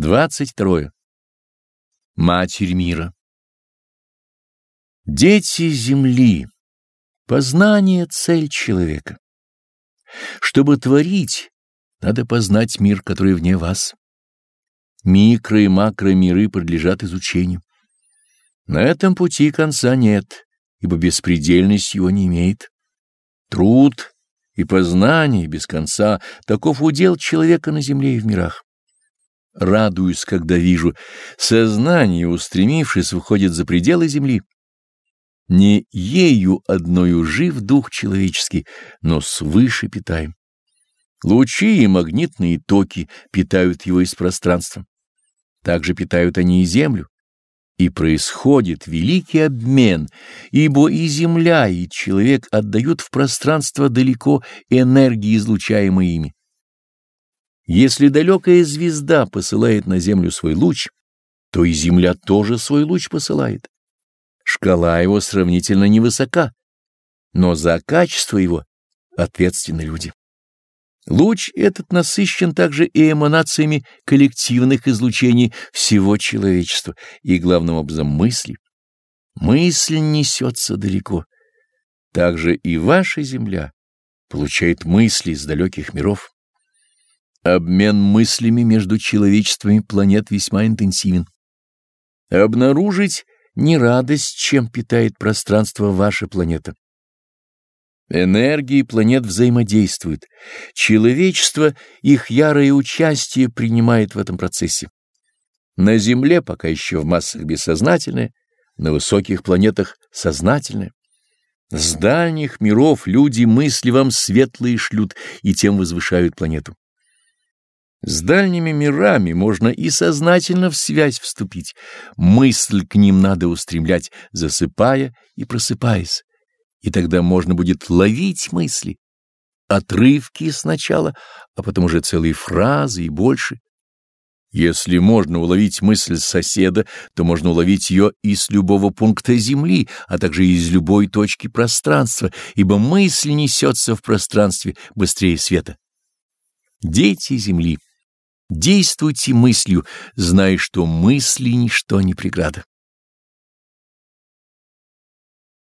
22. Матерь мира. Дети Земли. Познание — цель человека. Чтобы творить, надо познать мир, который вне вас. Микро- и макромиры подлежат изучению. На этом пути конца нет, ибо беспредельность его не имеет. Труд и познание без конца — таков удел человека на земле и в мирах. Радуюсь, когда вижу, сознание, устремившись, выходит за пределы земли. Не ею одною жив дух человеческий, но свыше питаем. Лучи и магнитные токи питают его из пространства. Также питают они и землю. И происходит великий обмен, ибо и земля, и человек отдают в пространство далеко энергии, излучаемые ими. Если далекая звезда посылает на Землю свой луч, то и Земля тоже свой луч посылает. Шкала его сравнительно невысока, но за качество его ответственны люди. Луч этот насыщен также и эманациями коллективных излучений всего человечества и, главным образом, мысли. Мысль несется далеко. Также и ваша Земля получает мысли из далеких миров. Обмен мыслями между человечествами планет весьма интенсивен. Обнаружить не радость, чем питает пространство ваша планета. Энергии планет взаимодействуют. Человечество их ярое участие принимает в этом процессе. На Земле пока еще в массах бессознательное, на высоких планетах сознательное. С дальних миров люди мысли вам светлые шлют и тем возвышают планету. С дальними мирами можно и сознательно в связь вступить. Мысль к ним надо устремлять, засыпая и просыпаясь. И тогда можно будет ловить мысли. Отрывки сначала, а потом уже целые фразы и больше. Если можно уловить мысль соседа, то можно уловить ее из любого пункта Земли, а также из любой точки пространства, ибо мысль несется в пространстве быстрее света. Дети Земли — Действуйте мыслью, зная, что мысли — ничто не преграда.